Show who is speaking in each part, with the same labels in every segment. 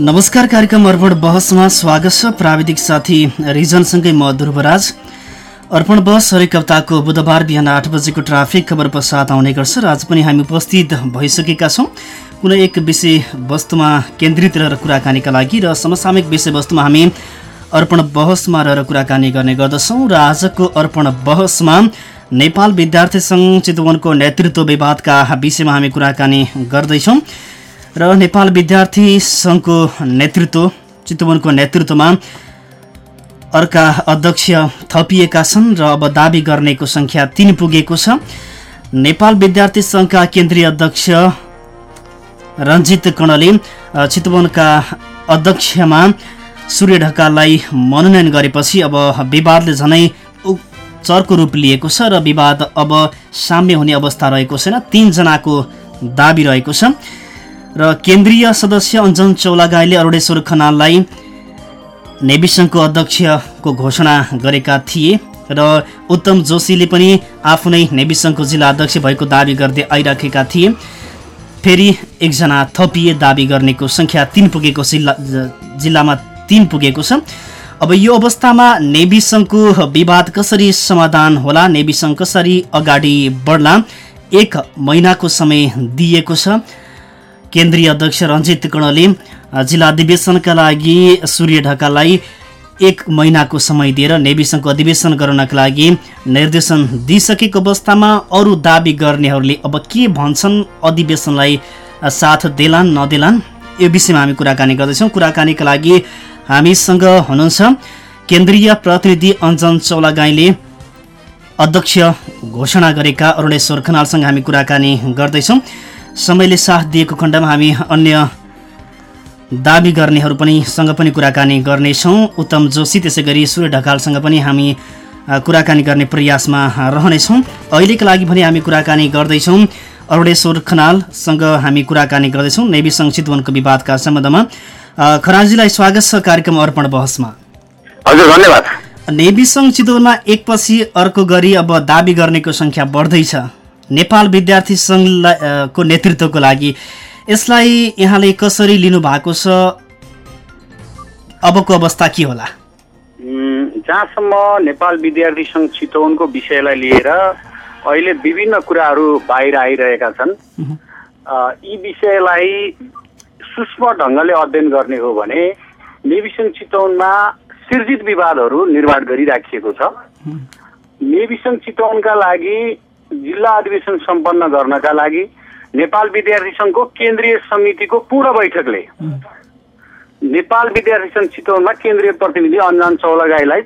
Speaker 1: नमस्कार कार्यक्रम अर्पण बहसमा स्वागत छ प्राविधिक साथी रिजनसँगै म ध्रुवराज। अर्पण बहस हरेक हप्ताको बुधबार बिहान आठ बजेको ट्राफिक खबर पश्चात आउने गर्छ र आज पनि हामी उपस्थित भइसकेका छौँ। कुनै एक विषय वस्तुमा केन्द्रित रहेर कुराकानीका लागि र समसामयिक विषयवस्तुमा हामी अर्पण बहसमा रहेर कुराकानी गर्ने गर्दछौँ र आजको अर्पण बहसमा नेपाल विद्यार्थी सङ्घ चितवनको नेतृत्व विवादका विषयमा हामी कुराकानी गर्दैछौँ। र नेपाल विद्यार्थी सङ्घको नेतृत्व चितवनको नेतृत्वमा अर्का अध्यक्ष थपिएका छन् र अब दावी गर्नेको सङ्ख्या तिन पुगेको छ। नेपाल विद्यार्थी सङ्घका केन्द्रीय अध्यक्ष रञ्जित कणले चितवनका अध्यक्षमा सूर्य ढकाललाई मनोनयन गरेपछि अब विवादले झनै चर्को रूप लिएको छ र विवाद अब साम्य हुने अवस्था रहेको छैन। तिनजनाको दावी रहेको छ। र केन्द्रीय सदस्य अञ्जन चौलागाईले अरुणेश्वर खनाललाई नेविसङ्घको अध्यक्षको घोषणा गरेका थिए र उत्तम जोशीले पनि आफू नै नेविसङ्घको जिल्ला अध्यक्ष भएको दावी गर्दै आइराखेका थिए। फेरि एकजना थपिए दावी गर्नेको सङ्ख्या तिन पुगेको जिल्ला जिल्लामा तिन पुगेको छ। अब यो अवस्थामा नेभी सङ्घको विवाद कसरी समाधान होला? नेभी सङ्घ कसरी अगाडि बढ्ला? एक महिनाको समय दिएको छ। केन्द्रीय अध्यक्ष रञ्जित कणले जिल्ला अधिवेशनका लागि सूर्य ढकाललाई एक महिनाको समय दिएर नेविसङ्घको अधिवेशन गराउनका लागि निर्देशन दिइसकेको अवस्थामा अरू दावी गर्नेहरूले अब के भन्छन् अधिवेशनलाई साथ देलान् नदेलान् यो विषयमा हामी कुराकानी गर्दैछौँ। कुराकानीका लागि हामीसँग हुनुहुन्छ केन्द्रीय प्रतिनिधि अञ्जन चौलागाईले अध्यक्ष घोषणा गरेका अरुणेश्वर खनालसँग हामी कुराकानी गर्दैछौँ। समयले साथ दिएको खण्डमा हामी अन्य दावी गर्नेहरू पनि सँग पनि कुराकानी गर्नेछौँ। उत्तम जोशी त्यसै गरी सूर्य ढकालसँग पनि हामी कुराकानी गर्ने प्रयासमा रहनेछौँ। अहिलेका लागि भने हामी कुराकानी गर्दैछौँ। अरुणेश्वर खनालसँग हामी कुराकानी गर्दैछौँ नेवी सङ्घ चितवनको विवादका सम्बन्धमा। खराजीलाई स्वागत छ कार्यक्रम अर्पण बहसमा।
Speaker 2: हजुर धन्यवाद।
Speaker 1: नेवी सङ्घ चितवनमा एकपछि अर्को गरी अब दावी गर्नेको सङ्ख्या बढ्दैछ। नेपाल विद्यार्थी सङ्घको नेतृत्वको लागि यसलाई यहाँले कसरी लिनु भएको छ? अबको अवस्था के होला?
Speaker 2: जहाँसम्म नेपाल विद्यार्थी सङ्घ चितवनको विषयलाई लिएर अहिले विभिन्न कुराहरू बाहिर आइरहेका छन् यी विषयलाई सूक्ष्म ढङ्गले अध्ययन गर्ने हो भने नेविसङ्घ चितवनमा सिर्जित विवादहरू निर्माण गरिराखिएको छ। नेविसङ्घ चितवनका लागि जिल्ला अधिवेशन सम्पन्न गर्नका लागि नेपाल विद्यार्थी सङ्घको केन्द्रीय समितिको पूर्ण बैठकले नेपाल विद्यार्थी सङ्घ चितवनमा केन्द्रीय प्रतिनिधि अञ्जन चौलागाईलाई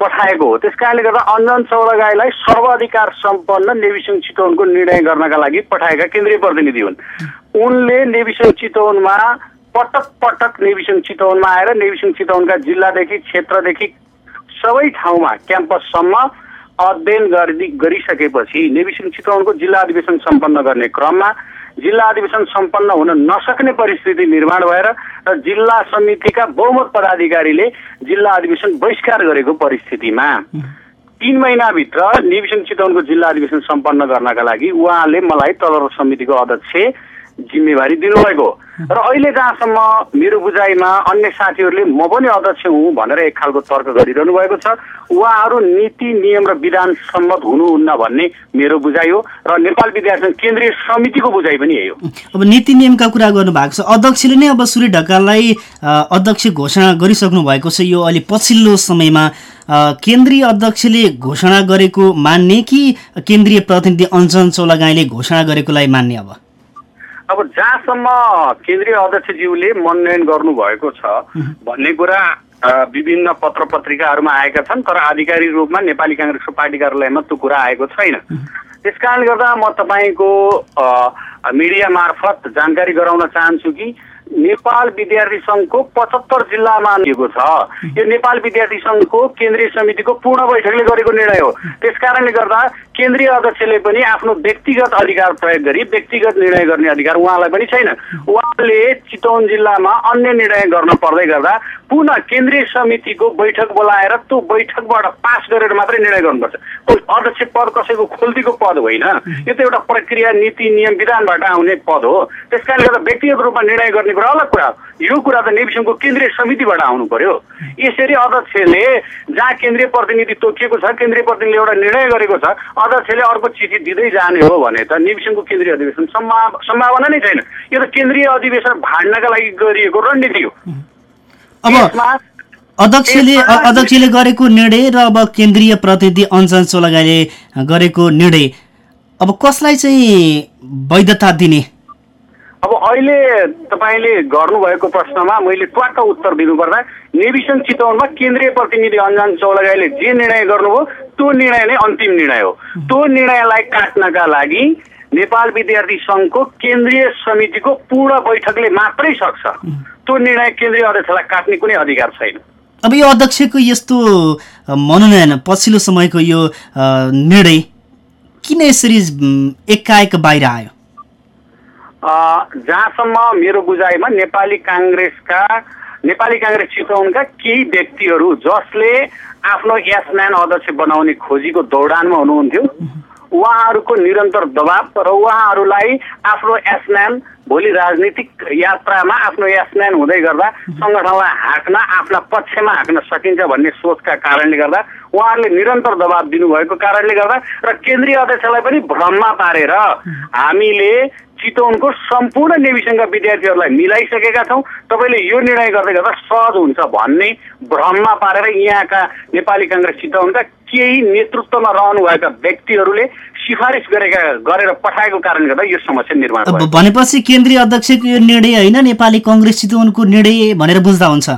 Speaker 2: पठाएको हो। त्यस कारणले गर्दा अञ्जन चौलागाईलाई सर्वाधिकार सम्पन्न नेविसङ चितवनको निर्णय गर्नका लागि पठाएका केन्द्रीय प्रतिनिधि हुन्। उनले नेविसङ चितवनमा पटक पटक नेविसङ चितवनमा आएर नेविसङ चितवनका जिल्लादेखि क्षेत्रदेखि सबै ठाउँमा क्याम्पससम्म अध्ययन गरि गरिसकेपछि नेविसिङ चितवनको जिल्ला अधिवेशन सम्पन्न गर्ने क्रममा जिल्ला अधिवेशन सम्पन्न हुन नसक्ने परिस्थिति निर्माण भएर र जिल्ला समितिका बहुमत पदाधिकारीले जिल्ला अधिवेशन बहिष्कार गरेको परिस्थितिमा तिन महिनाभित्र नेविसन चितवनको जिल्ला अधिवेशन सम्पन्न गर्नका लागि उहाँले मलाई तदर्थ समितिको अध्यक्ष जिम्मेवारी दिनुभएको। र अहिले जहाँसम्म मेरो बुझाइमा अन्य साथीहरूले म पनि अध्यक्ष हुँ भनेर एक खालको तर्क गरिरहनु भएको छ उहाँहरू नीति नियम र विधान सम्मत हुनुहुन्न भन्ने मेरो बुझाइ हो र नेपाल विद्यार्थी केन्द्रीय समितिको बुझाइ पनि यही हो।
Speaker 1: अब नीति नियमका कुरा गर्नु भएको छ। अध्यक्षले नै अब सूर्य ढकाललाई अध्यक्ष घोषणा गरिसक्नु भएको छ। यो अहिले पछिल्लो समयमा केन्द्रीय अध्यक्षले घोषणा गरेको मान्ने कि केन्द्रीय प्रतिनिधि अञ्जन चौलागाईले घोषणा गरेकोलाई मान्ने अब?
Speaker 2: अब जहाँसम्म केन्द्रीय अध्यक्षज्यूले मनोनयन गर्नुभएको छ भन्ने कुरा विभिन्न पत्र पत्रिकाहरूमा आएका छन् तर आधिकारिक रूपमा नेपाली काङ्ग्रेसको पार्टी कार्यालयमा त्यो कुरा आएको छैन। त्यस कारणले गर्दा म तपाईँको मिडिया मार्फत जानकारी गराउन चाहन्छु कि नेपाल विद्यार्थी सङ्घको पचहत्तर जिल्लामा दिएको छ। यो नेपाल विद्यार्थी सङ्घको केन्द्रीय समितिको पूर्ण बैठकले गरेको निर्णय हो। त्यस कारणले गर्दा केन्द्रीय अध्यक्षले पनि आफ्नो व्यक्तिगत अधिकार प्रयोग गरी व्यक्तिगत निर्णय गर्ने अधिकार उहाँलाई पनि छैन। उहाँले चितवन जिल्लामा अन्य निर्णय गर्न पर्दै गर्दा पुनः केन्द्रीय समितिको बैठक बोलाएर त्यो बैठकबाट पास गरेर मात्रै निर्णय गर्नुपर्छ। अध्यक्ष पद कसैको खोल्तीको पद होइन। यो त एउटा प्रक्रिया नीति नियम विधानबाट आउने पद हो। त्यस गर्दा व्यक्तिगत रूपमा निर्णय गर्ने कुरा अलग कुरा हो। यो कुरा त नेविसङको केन्द्रीय समितिबाट आउनु पर्यो। यसरी अध्यक्षले जहाँ केन्द्रीय प्रतिनिधि तोकिएको छ केन्द्रीय प्रतिनिधिले एउटा निर्णय गरेको छ अध्यक्षले अर्को चिठी दिँदै जाने हो भने त नेविसङको केन्द्रीय अधिवेशन सम्भाव सम्भावना नै छैन। यो त केन्द्रीय अधिवेशन भाड्नका लागि गरिएको रणनीति हो।
Speaker 1: अब अध्यक्षले अध्यक्षले गरेको निर्णय र अब केन्द्रीय प्रतिनिधि अञ्जन चोलगाईले गरेको निर्णय अब कसलाई चाहिँ वैधता दिने?
Speaker 2: अब अहिले तपाईँले गर्नुभएको प्रश्नमा मैले ट्वाक्क उत्तर दिनुपर्दा नेविसन चितवनमा केन्द्रीय प्रतिनिधि अञ्जन चौलगाईले जे निर्णय गर्नुभयो त्यो निर्णय नै अन्तिम निर्णय हो। त्यो निर्णयलाई काट्नका लागि नेपाल विद्यार्थी सङ्घको केन्द्रीय समितिको पूर्ण बैठकले मात्रै सक्छ। त्यो निर्णय केन्द्रीय अध्यक्षलाई काट्ने कुनै अधिकार छैन।
Speaker 1: अब यो अध्यक्षको यस्तो मनोनयन पछिल्लो समयको यो निर्णय किन यसरी एकाएक बाहिर आयो?
Speaker 2: जहाँसम्म मेरो बुझाइमा नेपाली काङ्ग्रेसका नेपाली काङ्ग्रेस चितवनका केही व्यक्तिहरू जसले आफ्नो एसम्यान अध्यक्ष बनाउने खोजीको दौडानमा हुनुहुन्थ्यो। उहाँहरूको निरन्तर दबाव र उहाँहरूलाई आफ्नो एसम्यान भोलि राजनीतिक यात्रामा आफ्नो एसम्यान हुँदै गर्दा सङ्गठनलाई हाँक्न आफ्ना पक्षमा हाँक्न सकिन्छ भन्ने सोचका कारणले गर्दा उहाँहरूले निरन्तर दबाव दिनुभएको कारणले गर्दा र केन्द्रीय अध्यक्षलाई पनि भ्रममा पारेर हामीले चितवनको सम्पूर्ण नेविसङ्घका विद्यार्थीहरूलाई मिलाइसकेका छौँ। तपाईँले यो निर्णय गर्दै गर्दा सहज हुन्छ भन्ने भ्रममा पारेर यहाँका नेपाली काङ्ग्रेस चितवनका केही नेतृत्वमा रहनुभएका व्यक्तिहरूले सिफारिस गरेका गरेर पठाएको कारणले गर्दा यो समस्या निर्माण
Speaker 1: भनेपछि केन्द्रीय अध्यक्षको यो निर्णय होइन नेपाली कङ्ग्रेस चितवनको निर्णय भनेर बुझ्दा हुन्छ।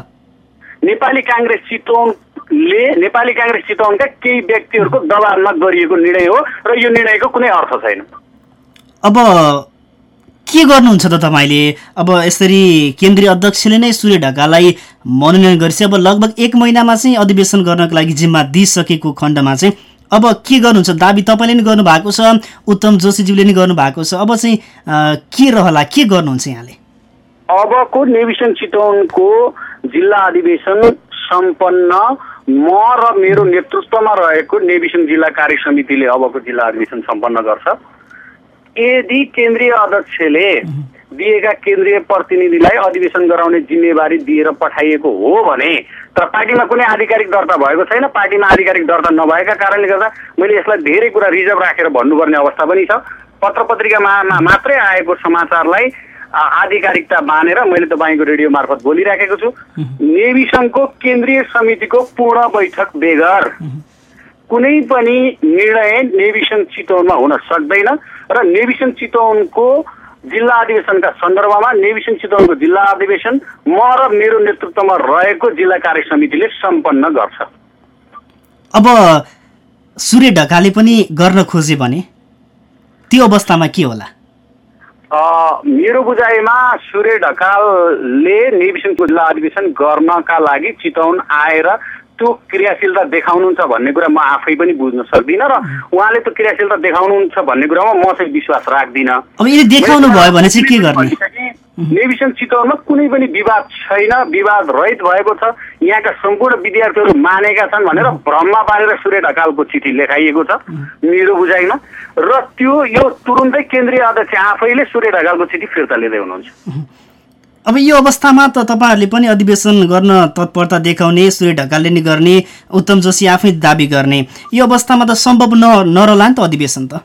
Speaker 2: नेपाली काङ्ग्रेस चितवनले नेपाली काङ्ग्रेस चितवनका केही व्यक्तिहरूको दबावमा गरिएको निर्णय हो र यो निर्णयको कुनै अर्थ छैन।
Speaker 1: अब के गर्नुहुन्छ त तपाईँले? अब यसरी केन्द्रीय अध्यक्षले नै सूर्य ढकाललाई मनोनयन गरेपछि अब लगभग एक महिनामा चाहिँ अधिवेशन गर्नको लागि जिम्मा दिइसकेको खण्डमा चाहिँ अब के गर्नुहुन्छ? दाबी तपाईँले नि गर्नुभएको छ उत्तम जोशीज्यूले नि गर्नुभएको छ। अब चाहिँ के रहला? के गर्नुहुन्छ यहाँले?
Speaker 2: अबको नेविसन चितवनको जिल्ला अधिवेशन सम्पन्न म र मेरो नेतृत्वमा रहेको नेविसन जिल्ला कार्य समितिले अबको जिल्ला अधिवेशन सम्पन्न गर्छ। यदि केन्द्रीय अध्यक्षले दिएका केन्द्रीय प्रतिनिधिलाई अधिवेशन गराउने जिम्मेवारी दिएर पठाइएको हो भने तर पार्टीमा कुनै आधिकारिक दर्ता भएको छैन। पार्टीमा आधिकारिक दर्ता नभएका कारणले गर्दा मैले यसलाई धेरै कुरा रिजर्भ राखेर भन्नुपर्ने अवस्था पनि छ। पत्र पत्रिकामा मात्रै आएको समाचारलाई आधिकारिकता मानेर मैले तपाईँको रेडियो मार्फत बोलिराखेको छु। नेविसङको केन्द्रीय समितिको पूर्ण बैठक बेगर कुनै पनि निर्णय नेविसन चितवनमा हुन सक्दैन। र नेविसन चितवनको जिल्ला अधिवेशनका सन्दर्भमा नेविसन चितवनको जिल्ला अधिवेशन म र मेरो नेतृत्वमा रहेको जिल्ला कार्य समितिले सम्पन्न गर्छ।
Speaker 1: अब सूर्य ढकालले पनि गर्न खोजे भने त्यो अवस्थामा के होला?
Speaker 2: मेरो बुझाइमा सूर्य ढकालले नेविसनको जिल्ला अधिवेशन गर्नका लागि चितवन आएर त्यो क्रियाशीलता देखाउनुहुन्छ भन्ने कुरा म आफै पनि बुझ्न सक्दिनँ र उहाँले त्यो क्रियाशीलता देखाउनुहुन्छ भन्ने कुरामा म चाहिँ विश्वास राख्दिनँ। नेविसन चितवनमा कुनै पनि विवाद छैन विवाद रहित भएको छ। यहाँका सम्पूर्ण विद्यार्थीहरू मानेका छन् भनेर भ्रममा पारेर सूर्य ढकालको चिठी लेखाइएको छ। मेरो बुझाइमा। र त्यो यो तुरुन्तै केन्द्रीय अध्यक्ष आफैले सूर्य ढकालको चिठी फिर्ता लिँदै हुनुहुन्छ।
Speaker 1: अब यो अवस्थामा त तपाईँहरूले पनि अधिवेशन गर्न तत्परता देखाउने सूर्य ढकालले नि गर्ने उत्तम जोशी आफै दाबी गर्ने। यो अवस्थामा त सम्भव न नरहला नि त अधिवेशन त।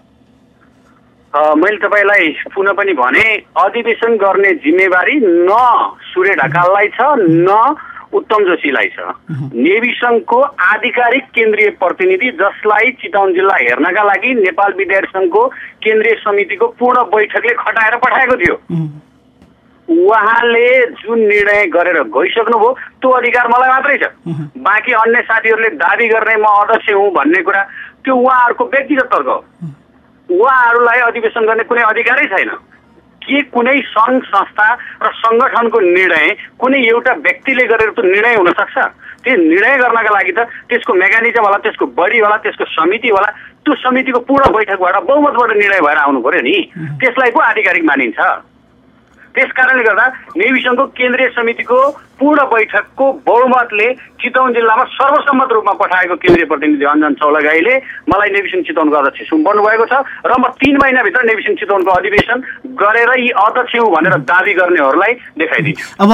Speaker 2: मैले तपाईँलाई पुनः पनि भने अधिवेशन गर्ने जिम्मेवारी न सूर्य ढकाललाई छ न उत्तम जोशीलाई छ। नेविसङ्घको आधिकारिक केन्द्रीय प्रतिनिधि जसलाई चितवन जिल्ला हेर्नका लागि नेपाल विद्यार्थी सङ्घको केन्द्रीय समितिको पूर्ण बैठकले खटाएर पठाएको थियो। उहाँले जुन निर्णय गरेर गइसक्नुभयो त्यो अधिकार मलाई मात्रै छ। बाँकी अन्य साथीहरूले दाबी गर्ने म अध्यक्ष हुँ भन्ने कुरा त्यो उहाँहरूको व्यक्तिगत तर्क हो। उहाँहरूलाई अधिवेशन गर्ने कुनै अधिकारै छैन। के कुनै सङ्घ संस्था र सङ्गठनको निर्णय कुनै एउटा व्यक्तिले गरेर त्यो निर्णय हुन सक्छ? त्यो निर्णय गर्नका लागि त त्यसको मेकानिजम होला त्यसको बडी होला त्यसको समिति होला त्यो समितिको पूर्ण बैठकबाट बहुमतबाट निर्णय भएर आउनु पर्यो नि। त्यसलाई पो आधिकारिक मानिन्छ। त्यस कारणले गर्दा नेवी सङ्घको केन्द्रीय समितिको पूर्ण बैठकको बहुमतले चितवन जिल्लामा सर्वसम्मत रूपमा पठाएको केन्द्रीय प्रतिनिधि अञ्जन चौलगाईले मलाई नेविसन चितवनको अध्यक्ष सुम्पर्नु भएको छ र म तिन महिनाभित्र नेविसन चितवनको अधिवेशन गरेर यी अध्यक्ष हुँ भनेर दावी गर्नेहरूलाई देखाइदिन्छु।
Speaker 1: अब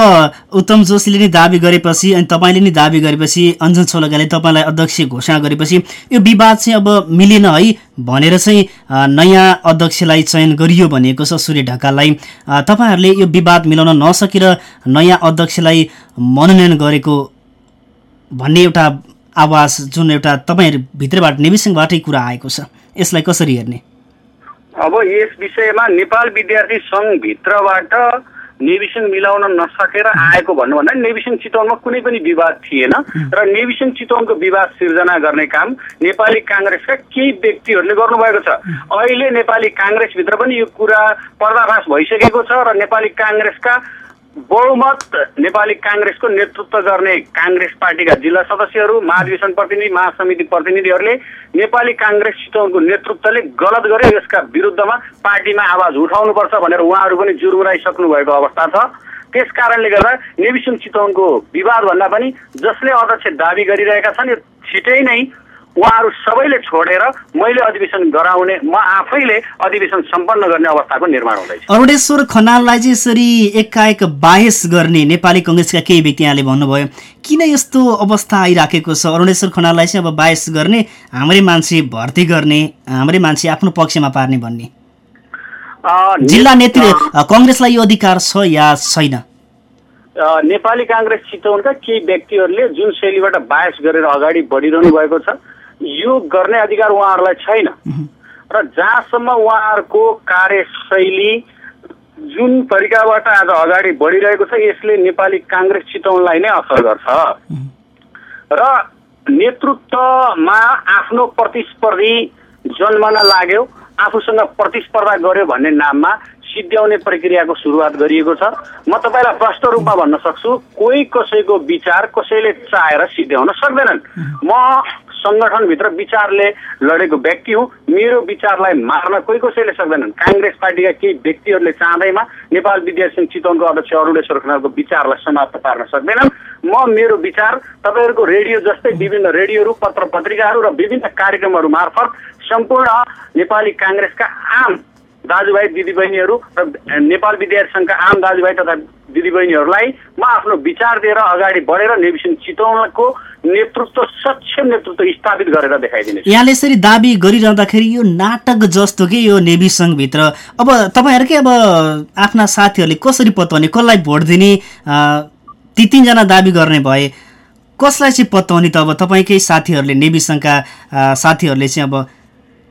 Speaker 1: उत्तम जोशीले नै दावी गरेपछि अनि तपाईँले नै दावी गरेपछि अञ्जन चौलगाईले तपाईँलाई अध्यक्ष घोषणा गरेपछि यो विवाद चाहिँ अब मिलेन है भनेर चाहिँ नयाँ अध्यक्षलाई चयन गरियो भनेको छ सूर्य ढकाललाई। तपाईँहरूले यो विवाद मिलाउन नसकेर नयाँ अध्यक्षलाई मनोनयन गरेको भन्ने एउटा आवाज जुन एउटा तपाईँहरू भित्रबाट नेविसङबाटै कुरा आएको छ यसलाई कसरी हेर्ने?
Speaker 2: अब यस विषयमा नेपाल विद्यार्थी सङ्घभित्रबाट नेविसन मिलाउन नसकेर आएको भन्नुभन्दा नेविसन चितवनमा कुनै पनि विवाद थिएन र नेविसन चितवनको विवाद सिर्जना गर्ने काम नेपाली काङ्ग्रेसका केही व्यक्तिहरूले गर्नुभएको छ। अहिले नेपाली काङ्ग्रेसभित्र पनि यो कुरा पर्दाफास भइसकेको छ र नेपाली काङ्ग्रेसका बहुमत नेपाली काङ्ग्रेसको नेतृत्व गर्ने काङ्ग्रेस पार्टीका जिल्ला सदस्यहरू महाधिवेशन प्रतिनिधि महासमिति प्रतिनिधिहरूले नेपाली काङ्ग्रेस चितवनको नेतृत्वले गलत गर्यो यसका विरुद्धमा पार्टीमा आवाज उठाउनुपर्छ भनेर उहाँहरू पनि जुर्मुराइसक्नु भएको अवस्था छ। त्यस कारणले गर्दा नेविसन चितवनको विवाद भन्दा पनि जसले अध्यक्ष दावी गरिरहेका छन् यो छिटै नै उहाँहरू सबैले छोडेर मैले अधिवेशन गराउने म आफैले अधिवेशन सम्पन्न गर्ने अवस्थाको निर्माण हुँदैछ।
Speaker 1: अरुणेश्वर खनाललाई चाहिँ यसरी एकाएक बाहेस गर्ने नेपाली कङ्ग्रेसका केही व्यक्ति यहाँले भन्नुभयो किन यस्तो अवस्था आइराखेको छ? अरुणेश्वर खनाललाई चाहिँ अब बाहेस गर्ने हाम्रै मान्छे भर्ती गर्ने हाम्रै मान्छे आफ्नो पक्षमा पार्ने भन्ने। जिल्ला
Speaker 2: ने-
Speaker 1: नेतृ
Speaker 2: अ,
Speaker 1: कङ्ग्रेसलाई यो अधिकार छ या छैन?
Speaker 2: नेपाली काङ्ग्रेस चितवनका केही व्यक्तिहरूले जुन शैलीबाट बायस गरेर अगाडि बढिरहनु भएको छ यो गर्ने अधिकार उहाँहरूलाई छैन। र जहाँसम्म उहाँहरूको कार्यशैली जुन तरिकाबाट आज अगाडि बढिरहेको छ यसले नेपाली काङ्ग्रेस चितवनलाई नै असर गर्छ। र नेतृत्वमा आफ्नो प्रतिस्पर्धी जन्मन लाग्यो आफूसँग प्रतिस्पर्धा गर्यो भन्ने नाममा सिद्ध्याउने प्रक्रियाको सुरुवात गरिएको छ। म तपाईँलाई प्रष्ट रूपमा भन्न सक्छु कोही कसैको विचार कसैले चाहेर सिद्ध्याउन सक्दैनन्। म सङ्गठनभित्र विचारले लडेको व्यक्ति हुँ। मेरो विचारलाई मार्न कोही कसैले सक्दैनन्। काङ्ग्रेस पार्टीका केही व्यक्तिहरूले चाहँदैमा नेपाल विद्यार्थी सङ्घ चितवनको अध्यक्ष अरुणेश्वर खनालको विचारलाई समाप्त पार्न सक्दैनन्। म मेरो विचार तपाईँहरूको रेडियो जस्तै विभिन्न रेडियोहरू पत्र पत्रिकाहरू र विभिन्न कार्यक्रमहरू मार्फत सम्पूर्ण नेपाली काङ्ग्रेसका आम दाजुभाइ दिदीबहिनीहरू र नेपाल विद्यार्थी सङ्घका आम दाजुभाइ तथा दिदीबहिनीहरूलाई म आफ्नो विचार दिएर अगाडि बढेर नेविसन चितवनको नेतृत्व सक्षम नेतृत्व स्थापित गरेर देखाइदिनेछु।
Speaker 1: यहाँले यसरी दावी गरिरहँदाखेरि यो नाटक जस्तो के यो नेभी सङ्घभित्र? अब तपाईँहरूकै अब आफ्ना साथीहरूले कसरी पत्याउने कसलाई भोट दिने ती तिनजना दावी गर्ने भए कसलाई चाहिँ पत्याउने त अब तपाईँकै साथीहरूले नेभी सङ्घका साथीहरूले चाहिँ अब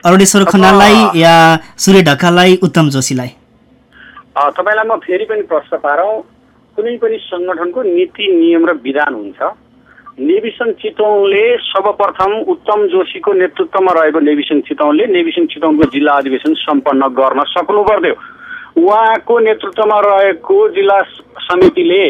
Speaker 1: अरुणेश्वर खनाललाई या सूर्य ढकाललाई उत्तम जोशीलाई?
Speaker 2: तपाईँलाई म फेरि पनि प्रश्न पारौँ। कुनै पनि सङ्गठनको नीति नियम र विधान हुन्छ। नेविसन चितौनले सर्वप्रथम उत्तम जोशीको नेतृत्वमा रहेको नेविसन चितौनले नेविसन चितौनको जिल्ला अधिवेशन सम्पन्न गर्न सक्नु पर्यो उहाँको नेतृत्वमा रहेको जिल्ला समितिले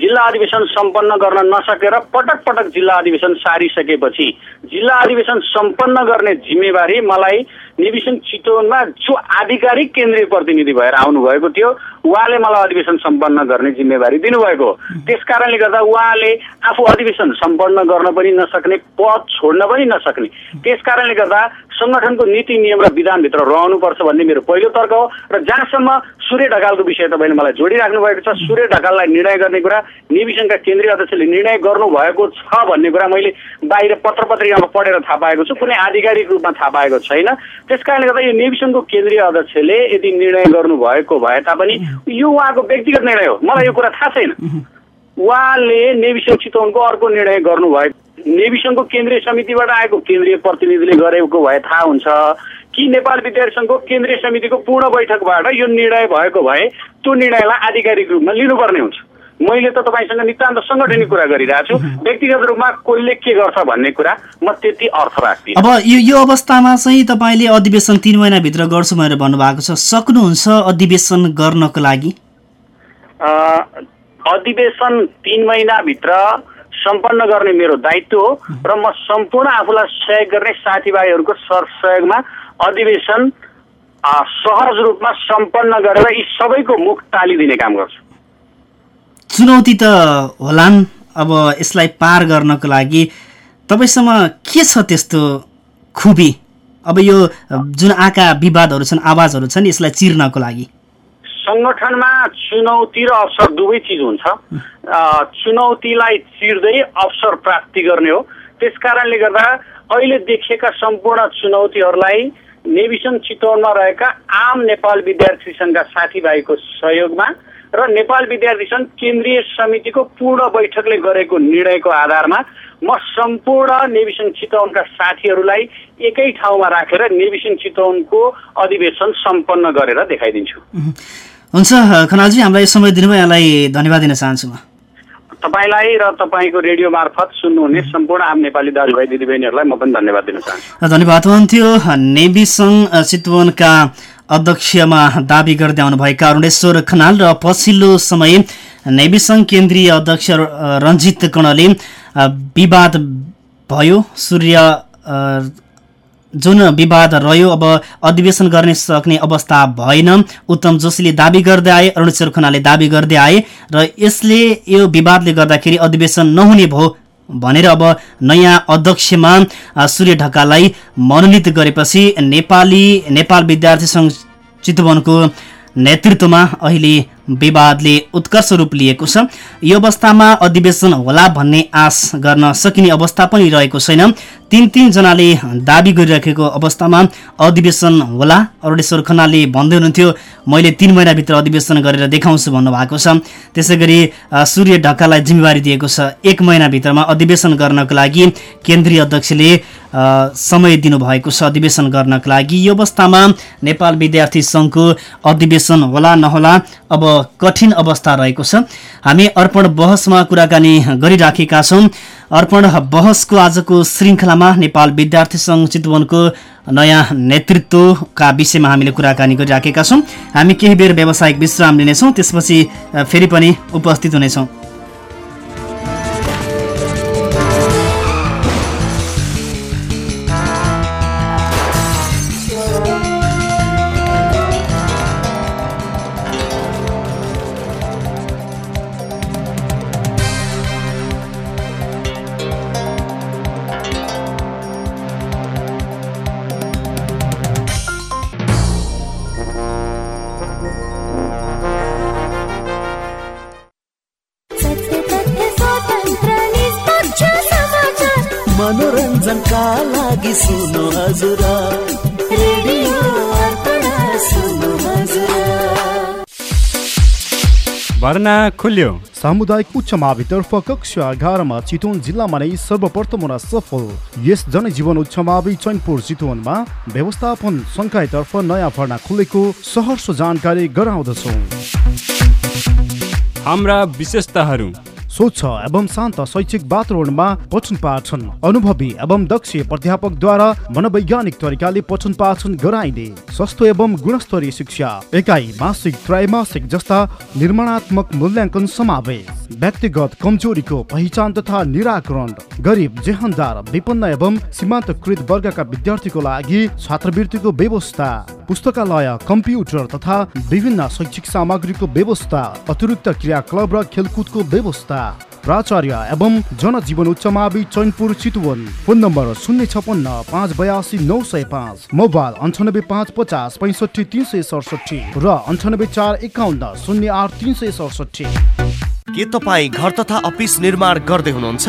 Speaker 2: जिल्ला अधिवेशन सम्पन्न गर्न नसकेर पटक पटक जिल्ला अधिवेशन सारिसकेपछि जिल्ला अधिवेशन सम्पन्न गर्ने जिम्मेवारी मलाई निविसन चितवनमा जो आधिकारिक केन्द्रीय प्रतिनिधि भएर आउनुभएको थियो उहाँले मलाई अधिवेशन सम्पन्न गर्ने जिम्मेवारी दिनुभएको। त्यस कारणले गर्दा उहाँले आफू अधिवेशन सम्पन्न गर्न पनि नसक्ने पद छोड्न पनि नसक्ने। त्यस कारणले गर्दा सङ्गठनको नीति नियम र विधानभित्र रहनुपर्छ भन्ने मेरो पहिलो तर्क हो। र जहाँसम्म सूर्य ढकालको विषय तपाईँले मलाई जोडिराख्नु भएको छ। सूर्य ढकाललाई निर्णय गर्ने कुरा निविसनका केन्द्रीय अध्यक्षले निर्णय गर्नुभएको छ भन्ने कुरा मैले बाहिर पत्र पत्रिकामा पढेर थाहा पाएको छु कुनै आधिकारिक रूपमा थाहा पाएको छैन। त्यस कारणले गर्दा यो नेविसनको केन्द्रीय अध्यक्षले यदि निर्णय गर्नुभएको भए तापनि यो उहाँको व्यक्तिगत निर्णय हो। मलाई यो कुरा थाहा छैन। उहाँले नेविसन चितवनको अर्को निर्णय गर्नुभयो। नेविसनको केन्द्रीय समितिबाट आएको केन्द्रीय प्रतिनिधिले गरेको भए थाहा हुन्छ। कि नेपाल विद्यार्थी सङ्घको केन्द्रीय समितिको पूर्ण बैठकबाट यो निर्णय भएको भए त्यो निर्णयलाई आधिकारिक रूपमा लिनुपर्ने हुन्छ। मैले त तपाईँसँग नितान्त सङ्गठनिक कुरा गरिरहेको छु। व्यक्तिगत रूपमा कोहीले के गर्छ भन्ने कुरा म त्यति अर्थ राख्दिनँ।
Speaker 1: अब यो यो अवस्थामा चाहिँ तपाईँले अधिवेशन तिन महिनाभित्र गर्छु भनेर भन्नुभएको छ। सक्नुहुन्छ अधिवेशन गर्नको लागि?
Speaker 2: अधिवेशन तिन महिनाभित्र सम्पन्न गर्ने मेरो दायित्व हो र म सम्पूर्ण आफूलाई सहयोग गर्ने साथीभाइहरूको सरसहयोगमा अधिवेशन सहज रूपमा सम्पन्न गरेर यी सबैको मुख टालिदिने काम गर्छु।
Speaker 1: चुनौती त होलान्। अब यसलाई पार गर्नको लागि तपाईँसँग के छ त्यस्तो खुबी? अब यो जुन आका विवादहरू छन् आवाजहरू छन् यसलाई चिर्नको लागि।
Speaker 2: सङ्गठनमा चुनौती र अवसर दुवै चिज हुन्छ। चुनौतीलाई चिर्दै अवसर प्राप्ति गर्ने हो। त्यस कारणले गर्दा अहिले देखिएका सम्पूर्ण चुनौतीहरूलाई नेभिसन चितवनमा रहेका आम नेपाल विद्यार्थी सङ्घका साथीभाइको सहयोगमा र नेपाल विद्यार्थी सङ्घ केन्द्रीय समितिको पूर्ण बैठकले गरेको निर्णयको आधारमा म सम्पूर्ण नेभिसन चितवनका साथीहरूलाई एकै ठाउँमा राखेर नेभिसन चितवनको अधिवेशन सम्पन्न गरेर देखाइदिन्छु।
Speaker 1: हुन्छ खनालजी हामीलाई समय दिनुभयो यहाँलाई धन्यवाद दिन चाहन्छु म।
Speaker 2: तपाईँलाई र तपाईँको रेडियो मार्फत सुन्नुहुने सम्पूर्ण आम नेपाली दाजुभाइ दिदीबहिनीहरूलाई म पनि धन्यवाद दिन चाहन्छु।
Speaker 1: धन्यवाद। हुन्थ्यो नेभी सङ्घ चितवनका अध्यक्षमा दावी गर्दै आउनुभएका अरुणेश्वर खनाल र पछिल्लो समय नेभी सङ्घ केन्द्रीय अध्यक्ष रञ्जित कणले विवाद भयो। सूर्य जुन विवाद रह्यो अब अधिवेशन गर्ने सक्ने अवस्था भएन। उत्तम जोशीले दावी गर्दै आए अरुणेश्वर खनाले दावी गर्दै आए र यसले यो विवादले गर्दाखेरि अधिवेशन नहुने भयो भनेर अब नयाँ अध्यक्षमा सूर्य ढकाललाई मनोनित गरेपछि नेपाली नेपाल विद्यार्थी सङ्घ चितवनको नेतृत्वमा अहिले विवादले उत्कर्ष रूप लिएको छ। यो अवस्थामा अधिवेशन होला भन्ने आश गर्न सकिने अवस्था पनि रहेको छैन। तिन तिनजनाले दावी गरिराखेको अवस्थामा अधिवेशन होला। अरुणेश्वर खनालले भन्दै हुनुहुन्थ्यो मैले तिन महिनाभित्र अधिवेशन गरेर देखाउँछु भन्नुभएको छ। त्यसै गरी सूर्य ढक्कालाई जिम्मेवारी दिएको छ। एक महिनाभित्रमा अधिवेशन गर्नको लागि केन्द्रीय अध्यक्षले समय दिनुभएको छ अधिवेशन गर्नको लागि। यो अवस्थामा नेपाल विद्यार्थी सङ्घको अधिवेशन होला नहोला। अब कठिन अवस्था रहेको छ। हामी अर्पण बहसमा कुराकानी गरिराखेका छौँ। अर्पण बहसको आजको श्रृङ्खलामा नेपाल विद्यार्थी सङ्घ चितवनको नयाँ नेतृत्वका विषयमा हामीले कुराकानी गरिराखेका छौँ। हामी केही बेर व्यावसायिक विश्राम लिनेछौँ त्यसपछि फेरि पनि उपस्थित हुनेछौँ।
Speaker 3: भर्ना खुल्यो।
Speaker 4: सामुदायिक उच्च मावितर्फ कक्षा एघारमा चितवन जिल्लामा नै सर्वप्रथम सफल यस जनजीवन उच्च मावि चैनपुर चितवनमा व्यवस्थापन संकायतर्फ नयाँ भर्ना खुलेको सहर्ष जानकारी गराउँदछौ।
Speaker 3: हाम्रा विशेषताहरू।
Speaker 4: स्वच्छ एवं शान्त शैक्षिक वातावरणमा पठन पाठन अनुभवी एवं दक्ष प्राध्यापकद्वारा मनोवैज्ञानिक तरिकाले पठन पाठन गराइने सस्तो एवं गुणस्तरीय शिक्षा एकाइ मासिक त्रैमासिक जस्ता निर्माणात्मक मूल्याङ्कन समावेश व्यक्तिगत कमजोरीको पहिचान तथा निराकरण गरिब जेहनदार विपन्न एवं सीमान्तकृत वर्गका विद्यार्थीको लागि छात्रवृत्तिको व्यवस्था पुस्तकालय कम्प्युटर तथा विभिन्न शैक्षिक सामग्रीको व्यवस्था अतिरिक्त क्रियाकलाप र खेलकुदको व्यवस्था। प्राचार्य एवं जनजीवन उच्च मावि चैनपुर चितवन। फोन नम्बर शून्य छपन्न पाँच बयासी नौ सय पाँच। मोबाइल अन्ठानब्बे पाँच पचास पैँसठी तिन सय सडसठी। र अन्ठानब्बे चार एकाउन्न शून्य आठ तिन सय सडसठी।
Speaker 5: के तपाईँ घर तथा अफिस निर्माण गर्दै हुनुहुन्छ?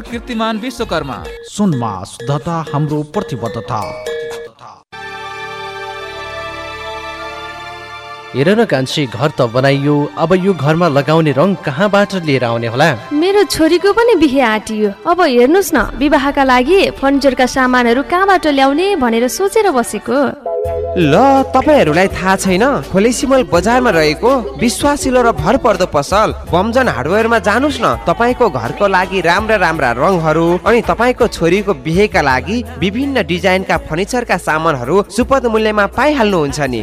Speaker 6: कीर्तिमान विश्वकर्मा।
Speaker 7: सुनमा शुद्धता हाम्रो प्रतिबद्धता। हेर न कान्छी घर त बनाइयो अब यो घरमा लगाउने रङ कहाँबाट लिएर आउने होला?
Speaker 8: मेरो छोरीको पनि बिहे आँटियो। अब हेर्नुहोस् न विवाहका लागि फर्निचरका सामानहरू कहाँबाट ल्याउने भनेर सोचेर बसेको?
Speaker 9: ल तपाईँहरूलाई थाहा छैन खोलेसिमल बजारमा रहेको विश्वासिलो र भरपर्दो पसल बमजन हार्डवेयरमा जानुहोस् न। तपाईँको घरको लागि राम्रा राम्रा रङहरू अनि तपाईँको छोरीको बिहेका लागि विभिन्न डिजाइनका फर्निचरका सामानहरू सुपथ मूल्यमा पाइहाल्नुहुन्छ नि।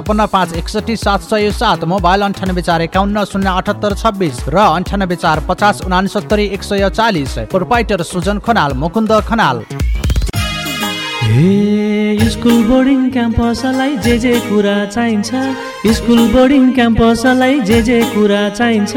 Speaker 7: छपन्न पाँच एकसठी सात सय सात मोबाइल अन्ठानब्बे चार एकाउन्न शून्य अठहत्तर छब्बिस र अन्ठानब्बे चार पचास उनासत्तरी एक सय चालिस। Proprietor Sujan Khanal Mukunda Khanal.
Speaker 10: School boarding क्याम्पसलाई जे जे कुरा चाहिन्छ स्कुल बोर्डिङ क्याम्पसलाई जे जे कुरा चाहिन्छ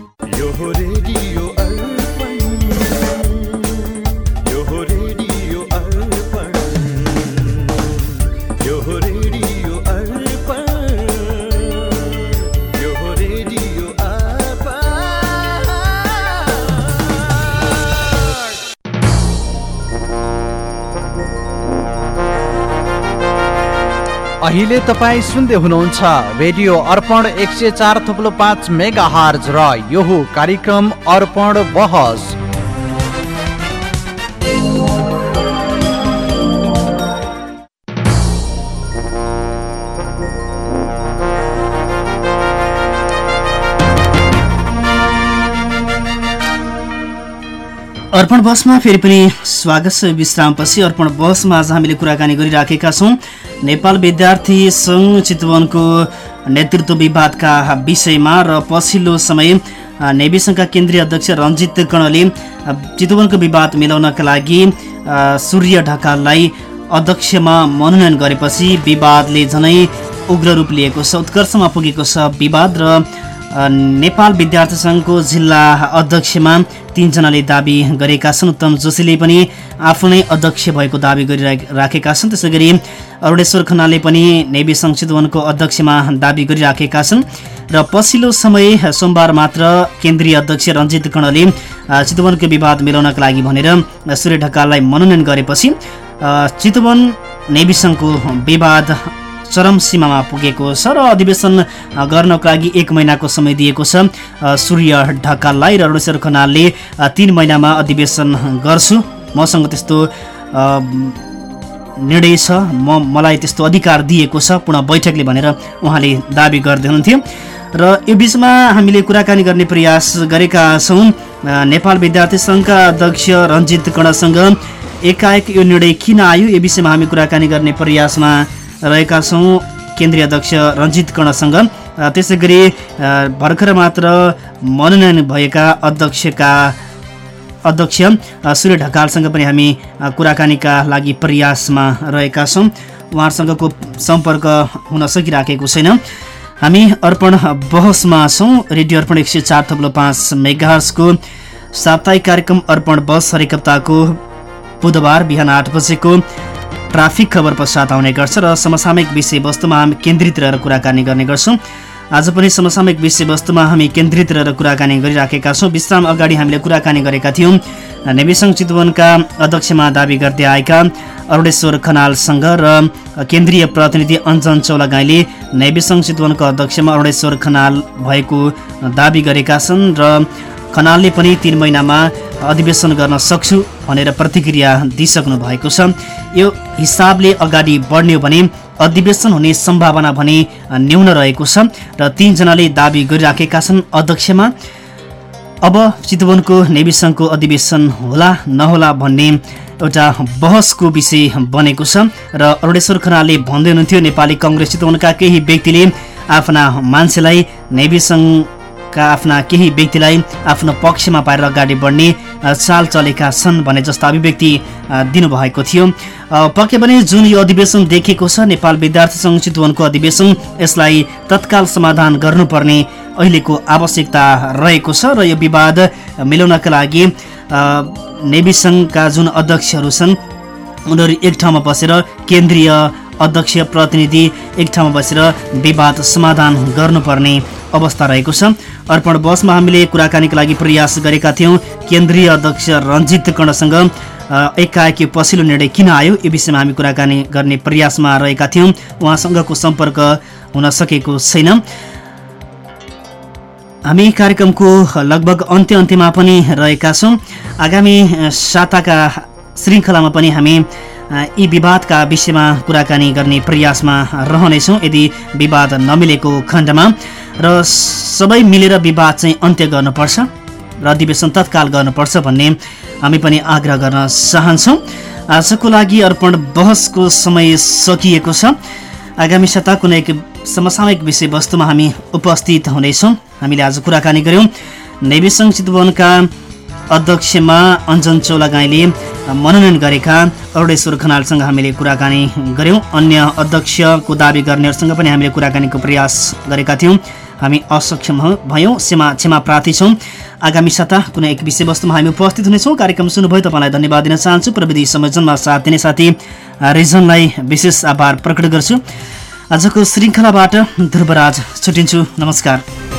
Speaker 7: अहिले तपाईँ सुन्दै हुनुहुन्छ रेडियो अर्पण एक सय चार थुप्लो पाँच मेगा हार्ज र यो कार्यक्रम अर्पण बहस।
Speaker 1: अर्पण बसमा फेरि पनि स्वागत छ विश्रामपछि। अर्पण बसमा आज हामीले कुराकानी गरिराखेका छौँ। नेपाल विद्यार्थी सङ्घ चितवनको नेतृत्व विवादका विषयमा र पछिल्लो समय नेवी सङ्घका केन्द्रीय अध्यक्ष रञ्जित कणले अ, चितवनको विवाद मिलाउनका लागि सूर्य ढकाललाई अध्यक्षमा मनोनयन गरेपछि विवादले झनै उग्र रूप लिएको छ। उत्कर्षमा पुगेको छ विवाद र नेपाल विद्यार्थी सङ्घको जिल्ला अध्यक्षमा तिनजनाले दावी गरेका छन्। उत्तम जोशीले पनि आफू नै अध्यक्ष भएको दावी गरिराखेका छन्। त्यसै गरी अरुणेश्वर खनालले पनि नेवी सङ्घ चितवनको अध्यक्षमा दावी गरिराखेका छन्। र पछिल्लो समय सोमबार मात्र केन्द्रीय अध्यक्ष रञ्जित कणले अ, चितवनको विवाद मिलाउनका लागि भनेर सूर्य ढकाललाई मनोनयन गरेपछि चितवन नेवी सङ्घको विवाद चरम सीमामा पुगेको छ र अधिवेशन गर्नको लागि एक महिनाको समय दिएको छ। सूर्य ढकाललाई र अरुणेश्वर खनालले तिन महिनामा अधिवेशन गर्छु। मसँग त्यस्तो निर्णय छ। म मलाई त्यस्तो अधिकार दिएको छ। पुनः बैठकले भनेर उहाँले दावी गर्दै हुनुहुन्थ्यो। र यो बिचमा हामीले कुराकानी गर्ने प्रयास गरेका छौँ। नेपाल विद्यार्थी सङ्घका अध्यक्ष रञ्जित कणसँग एकाएक यो निर्णय किन आयो? यो विषयमा हामी कुराकानी गर्ने प्रयासमा रहेका छौँ। केन्द्रीय अध्यक्ष रञ्जित कणसँग अ, त्यसै गरी भर्खर मात्र मनोनयन भएका अध्यक्षका अध्यक्ष सूर्य ढकालसँग पनि हामी कुराकानीका लागि प्रयासमा रहेका छौँ। उहाँहरूसँगको सम्पर्क हुन सकिराखेको छैन। हामी अर्पण बहसमा छौँ। रेडियो अर्पण एक सय चार थप्लो पाँच मेगाहर्सको साप्ताहिक कार्यक्रम अर्पण बस हरेक हप्ताको बुधबार बिहान आठ बजेको ट्राफिक खबर पश्चात आउने गर्छ र समसामयिक विषयवस्तुमा हामी केन्द्रित रहेर कुराकानी गर्ने गर्छौँ। आज पनि समसामयिक विषयवस्तुमा हामी केन्द्रित रहेर कुराकानी गरिराखेका छौँ। विश्राम अगाडि हामीले कुराकानी गरेका थियौँ। नेविसङ्घ चितवनका अध्यक्षमा दावी गर्दै आएका अरुणेश्वर खनालसँग र केन्द्रीय प्रतिनिधि अञ्जन चौलागाईले नेविसङ्घ चितवनको अध्यक्षमा अरुणेश्वर खनाल भएको दावी गरेका छन् र खनालले पनि तिन महिनामा अधिवेशन गर्न सक्छु भनेर प्रतिक्रिया दिइसक्नु भएको छ। यो हिसाबले अगाडि बढ्ने हो भने अधिवेशन हुने सम्भावना भने न्यून रहेको छ र तिनजनाले दावी गरिराखेका छन् अध्यक्षमा। अब चितवनको नेवी सङ्घको अधिवेशन होला नहोला भन्ने एउटा बहसको विषय बनेको छ र अरुणेश्वर खनालले भन्दै हुनुहुन्थ्यो नेपाली कङ्ग्रेस चितवनका केही व्यक्तिले आफ्ना मान्छेलाई नेवी सङ्घका आफ्ना केही व्यक्तिलाई आफ्नो पक्षमा पारेर अगाडि बढ्ने चाल चलेका छन् भने जस्ता अभिव्यक्ति दिनुभएको थियो। पक्कै पनि जुन यो अधिवेशन देखिएको छ नेपाल विद्यार्थी सङ्घ चितवनको अधिवेशन यसलाई तत्काल समाधान गर्नुपर्ने अहिलेको आवश्यकता रहेको छ र यो विवाद मिलाउनका लागि नेवी सङ्घका जुन अध्यक्षहरू छन् उनीहरू एक ठाउँमा बसेर केन्द्रीय अध्यक्ष प्रतिनिधि एक ठाउँमा बसेर विवाद समाधान गर्नुपर्ने अवस्था रहेको छ। अर्पण बसमा हामीले कुराकानीको लागि प्रयास गरेका थियौँ। केन्द्रीय अध्यक्ष रञ्जित कणसँग अ, एकाएक पछिल्लो निर्णय किन आयो? यो विषयमा हामी कुराकानी गर्ने प्रयासमा रहेका थियौँ। उहाँसँगको सम्पर्क हुन सकेको छैन। हामी कार्यक्रमको लगभग अन्त्य अन्त्यमा पनि रहेका छौँ। आगामी साताका श्रृङ्खलामा पनि हामी यी विवादका विषयमा कुराकानी गर्ने प्रयासमा रहनेछौँ यदि विवाद नमिलेको खण्डमा। र सबै मिलेर विवाद चाहिँ अन्त्य गर्नुपर्छ र अधिवेशन तत्काल गर्नुपर्छ भन्ने हामी पनि आग्रह गर्न चाहन्छौँ। आजको लागि अर्पण बहसको समय सकिएको छ। आगामी साता कुनै समसामयिक विषयवस्तुमा हामी उपस्थित हुनेछौँ। हामीले आज कुराकानी गऱ्यौँ। नेवी सङ्घ चितवनका अध्यक्षमा अञ्जन चौलागाईले मनोनयन गरेका अरुणेश्वर खनालसँग हामीले कुराकानी गऱ्यौँ अन्य अध्यक्षको दावी गर्नेहरूसँग पनि हामीले कुराकानीको प्रयास गरेका थियौँ। हामी असक्षम भयौँ क्षमा क्षमा प्रार्थी छौँ। आगामी साता कुनै एक विषयवस्तुमा हामी उपस्थित हुनेछौँ। कार्यक्रम सुन्नुभयो तपाईँलाई धन्यवाद दिन चाहन्छु। प्रविधि संयोजनमा साथ दिने साथी रिजनलाई विशेष आभार प्रकट गर्छु। आजको श्रृङ्खलाबाट ध्रुवराज छुटिन्छु। नमस्कार।